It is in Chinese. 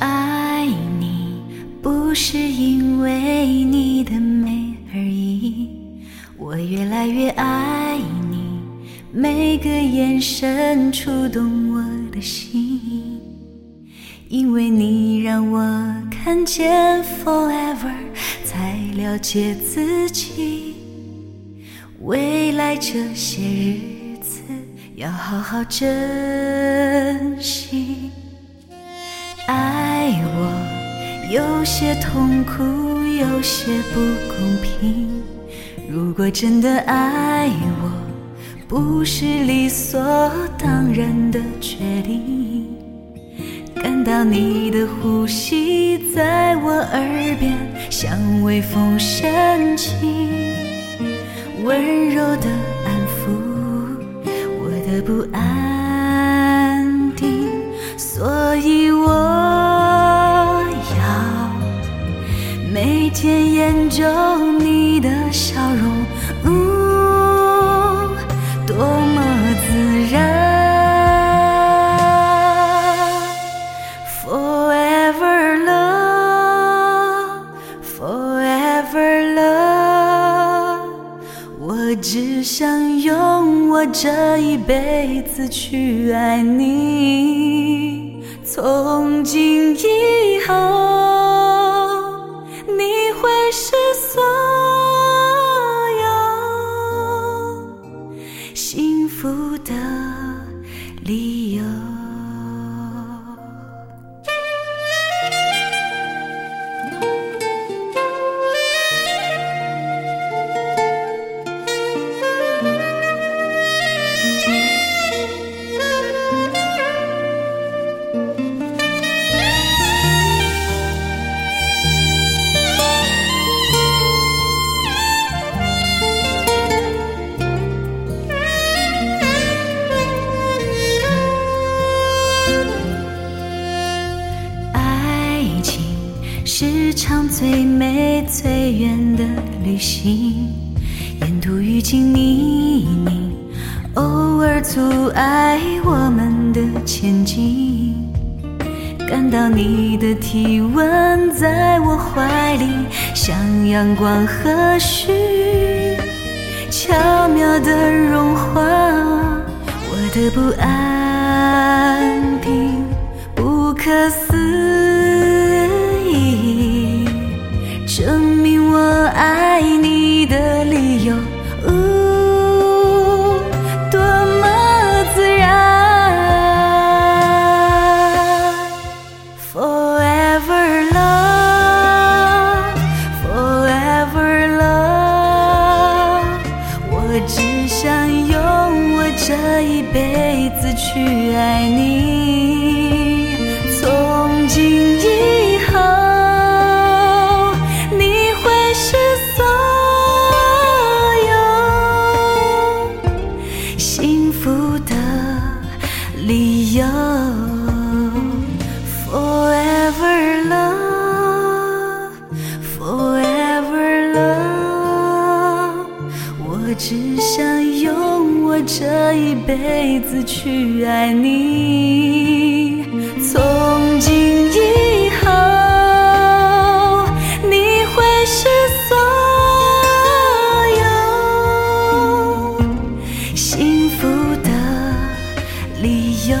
爱你不是因为你的美而已，我越来越爱你。每个眼神触动我的心，因为你让我看见 forever，才了解自己，未来这些日子要好好珍惜，爱我。有些痛苦，有些不公平。如果真的爱我，不是理所当然的决定。感到你的呼吸在我耳边，像微风深情，温柔的安抚我的不安定，所以我要。每天研究你的笑容，想用我这一辈子去爱你，从今以后。场最美最远的旅行，沿途遇见你，你偶尔阻碍我们的前进。感到你的体温在我怀里，像阳光和煦，巧妙地融化我的不安定，不可思议只想用我这一辈子去爱你从今以后你会是所有幸福的理由。我只想用我这一辈子去爱你，从今以后，你会是所有幸福的。理由